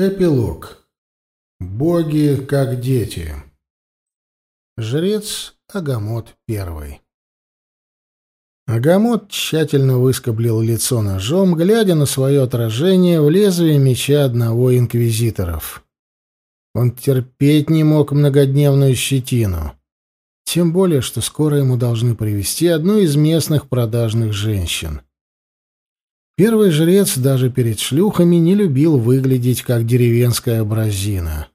Эпилог. Боги как дети. Жрец Агамот первый. Агамот тщательно выскоблил лицо ножом, глядя на свое отражение в лезвие меча одного инквизиторов. Он терпеть не мог многодневную щетину. Тем более, что скоро ему должны привести одну из местных продажных женщин — Первый жрец даже перед шлюхами не любил выглядеть как деревенская бразина.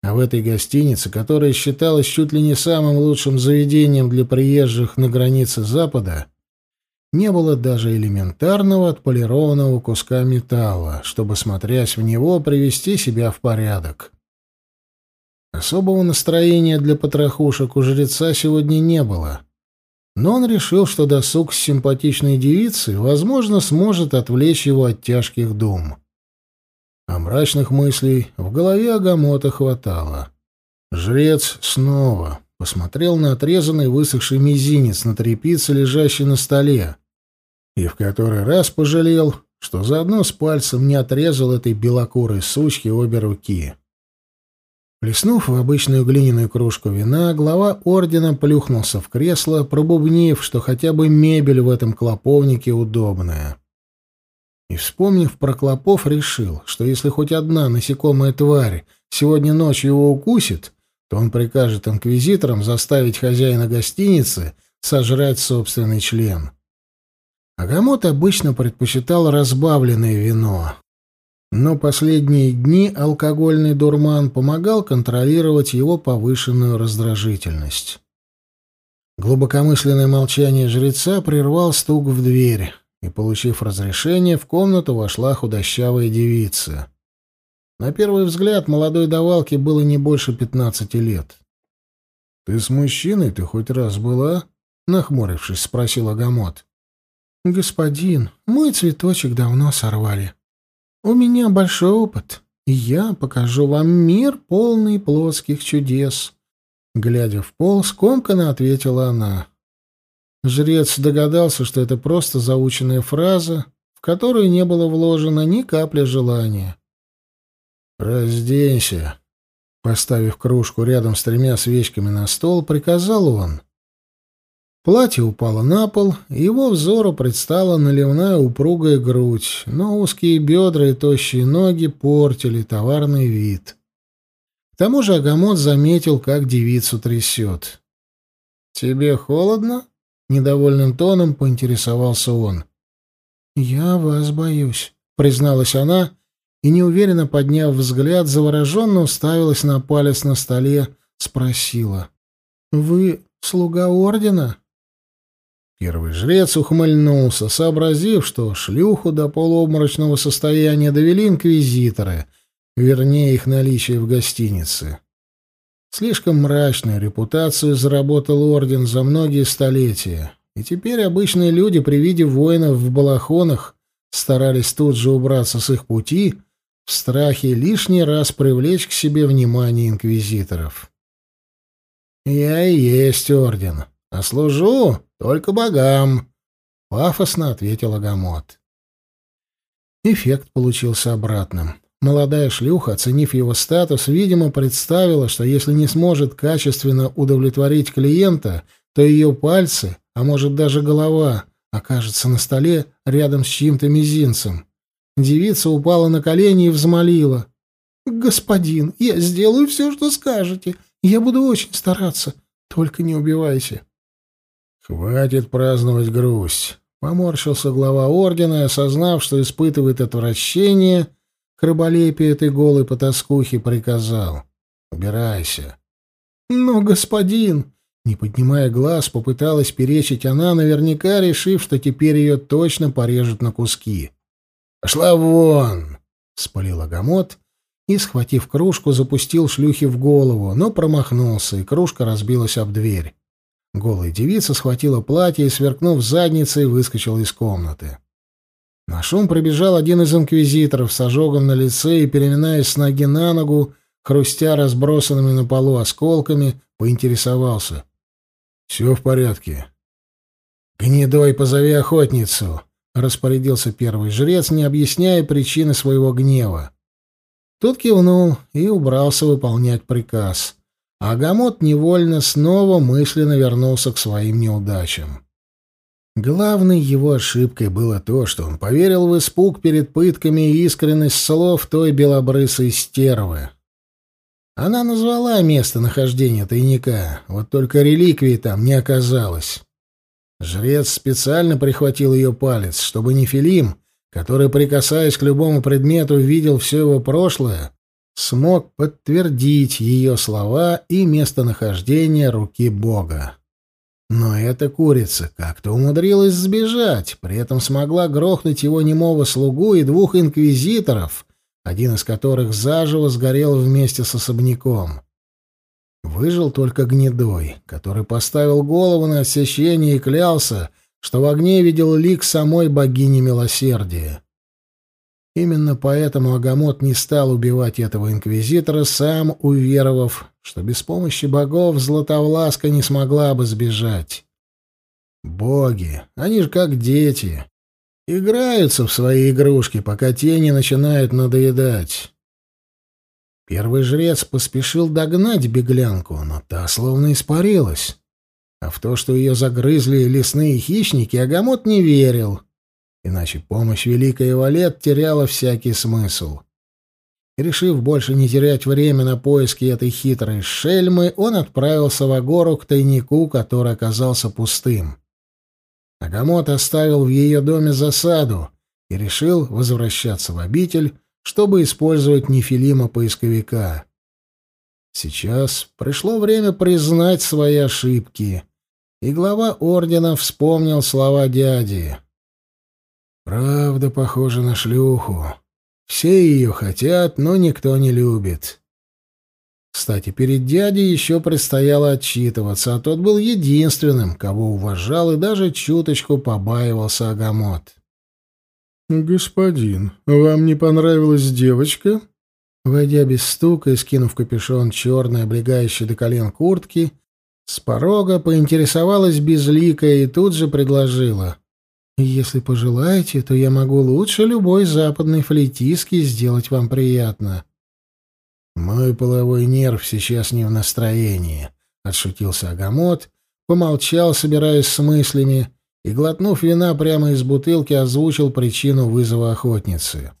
А в этой гостинице, которая считалась чуть ли не самым лучшим заведением для приезжих на границе Запада, не было даже элементарного отполированного куска металла, чтобы, смотрясь в него, привести себя в порядок. Особого настроения для потрохушек у жреца сегодня не было — но он решил, что досуг с симпатичной девицей, возможно, сможет отвлечь его от тяжких дум. А мрачных мыслей в голове Агамота хватало. Жрец снова посмотрел на отрезанный высохший мизинец на тряпице, лежащей на столе, и в который раз пожалел, что заодно с пальцем не отрезал этой белокурой сучки обе руки. Плеснув в обычную глиняную кружку вина, глава ордена плюхнулся в кресло, пробубнив, что хотя бы мебель в этом клоповнике удобная. И, вспомнив про клопов, решил, что если хоть одна насекомая тварь сегодня ночью его укусит, то он прикажет инквизиторам заставить хозяина гостиницы сожрать собственный член. Агамот обычно предпочитал разбавленное вино, но последние дни алкогольный дурман помогал контролировать его повышенную раздражительность. Глубокомысленное молчание жреца прервал стук в дверь, и, получив разрешение, в комнату вошла худощавая девица. На первый взгляд молодой давалке было не больше пятнадцати лет. — Ты с мужчиной ты хоть раз была? — нахмурившись, спросил Агамот. — Господин, мой цветочек давно сорвали. У меня большой опыт, и я покажу вам мир, полный плотских чудес. Глядя в пол, скомканно ответила она. Жрец догадался, что это просто заученная фраза, в которую не было вложено ни капли желания. «Разденься», — поставив кружку рядом с тремя свечками на стол, приказал он. Платье упало на пол, его взору предстала наливная упругая грудь, но узкие бедра и тощие ноги портили товарный вид. К тому же Агамот заметил, как девицу трясет. «Тебе холодно?» — недовольным тоном поинтересовался он. «Я вас боюсь», — призналась она, и, неуверенно подняв взгляд, завороженно уставилась на палец на столе, спросила. «Вы слуга ордена?» Первый жрец ухмыльнулся, сообразив, что шлюху до полуобморочного состояния довели инквизиторы, вернее, их наличие в гостинице. Слишком мрачную репутацию заработал орден за многие столетия, и теперь обычные люди при виде воинов в балахонах старались тут же убраться с их пути в страхе лишний раз привлечь к себе внимание инквизиторов. «Я и есть орден», а служу только богам, — пафосно ответил Агамот. Эффект получился обратным. Молодая шлюха, оценив его статус, видимо, представила, что если не сможет качественно удовлетворить клиента, то ее пальцы, а может даже голова, окажется на столе рядом с чьим-то мизинцем. Девица упала на колени и взмолила. «Господин, я сделаю все, что скажете. Я буду очень стараться. Только не убивайся». «Хватит праздновать грусть», — поморщился глава ордена осознав, что испытывает отвращение к рыболепию этой голой потаскухи, приказал. «Убирайся». «Но, господин...» Не поднимая глаз, попыталась перечить она, наверняка решив, что теперь ее точно порежут на куски. «Пошла вон!» — спалил Агамот и, схватив кружку, запустил шлюхи в голову, но промахнулся, и кружка разбилась об дверь. Голая девица схватила платье и, сверкнув задницей, выскочила из комнаты. На шум прибежал один из инквизиторов с ожогом на лице и, переминаясь с ноги на ногу, хрустя разбросанными на полу осколками, поинтересовался. — Все в порядке. — Гнедой, позови охотницу! — распорядился первый жрец, не объясняя причины своего гнева. Тот кивнул и убрался выполнять приказ. Агамот невольно снова мысленно вернулся к своим неудачам. Главной его ошибкой было то, что он поверил в испуг перед пытками и искренность слов той белобрысой стервы. Она назвала местонахождение тайника, вот только реликвии там не оказалось. Жрец специально прихватил ее палец, чтобы Нефилим, который, прикасаясь к любому предмету, видел все его прошлое, смог подтвердить ее слова и местонахождение руки Бога. Но эта курица как-то умудрилась сбежать, при этом смогла грохнуть его немого слугу и двух инквизиторов, один из которых заживо сгорел вместе с особняком. Выжил только гнедой, который поставил голову на отсечение и клялся, что в огне видел лик самой богини милосердия. Именно поэтому Агамот не стал убивать этого инквизитора, сам уверовав, что без помощи богов Златовласка не смогла бы сбежать. Боги, они же как дети, играются в свои игрушки, пока те не начинают надоедать. Первый жрец поспешил догнать беглянку, но та словно испарилась. А в то, что ее загрызли лесные хищники, Агамот не верил. Иначе помощь Великой Валет теряла всякий смысл. Решив больше не терять время на поиски этой хитрой шельмы, он отправился в Агору к тайнику, который оказался пустым. Агамот оставил в ее доме засаду и решил возвращаться в обитель, чтобы использовать нефилима-поисковика. Сейчас пришло время признать свои ошибки, и глава ордена вспомнил слова дяди. «Правда похожа на шлюху. Все ее хотят, но никто не любит. Кстати, перед дядей еще предстояло отчитываться, а тот был единственным, кого уважал и даже чуточку побаивался Агамот. «Господин, вам не понравилась девочка?» Войдя без стука и скинув капюшон черной, облегающей до колен куртки, с порога поинтересовалась безликая и тут же предложила. Если пожелаете, то я могу лучше любой западной флейтистки сделать вам приятно. Мой половой нерв сейчас не в настроении, отшутился Агамот, помолчал, собираясь с мыслями, и, глотнув вина прямо из бутылки, озвучил причину вызова охотницы.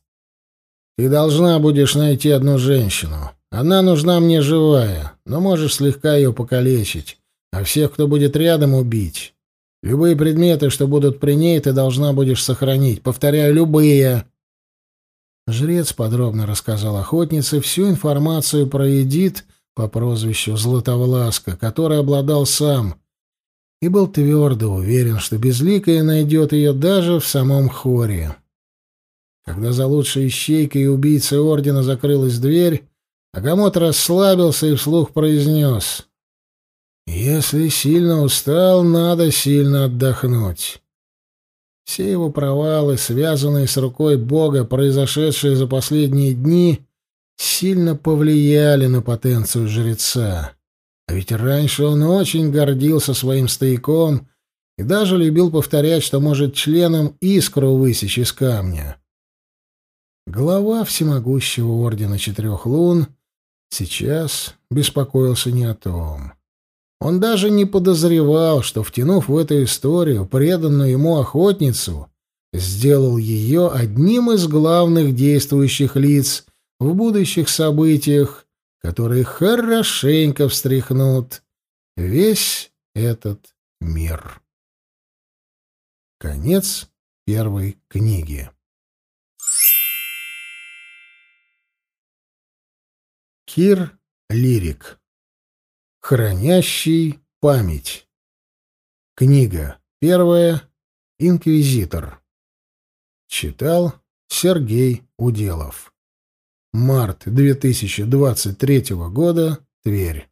Ты должна будешь найти одну женщину. Она нужна мне живая, но можешь слегка ее покалечить, а всех, кто будет рядом, убить. Любые предметы, что будут при ней, ты должна будешь сохранить. Повторяю, любые. Жрец подробно рассказал охотнице всю информацию про Эдит по прозвищу Златовласка, который обладал сам, и был твердо уверен, что Безликая найдет ее даже в самом хоре. Когда за лучшей ищейкой и убийцей ордена закрылась дверь, Агамот расслабился и вслух произнес если сильно устал, надо сильно отдохнуть. Все его провалы, связанные с рукой Бога, произошедшие за последние дни, сильно повлияли на потенцию жреца. А ведь раньше он очень гордился своим стояком и даже любил повторять, что может членом искру высечь из камня. Глава всемогущего Ордена Четырех Лун сейчас беспокоился не о том. Он даже не подозревал, что, втянув в эту историю преданную ему охотницу, сделал ее одним из главных действующих лиц в будущих событиях, которые хорошенько встряхнут весь этот мир. Конец первой книги. Кир Лирик Хранящий память. Книга первая. Инквизитор. Читал Сергей Уделов. Март 2023 года. Тверь.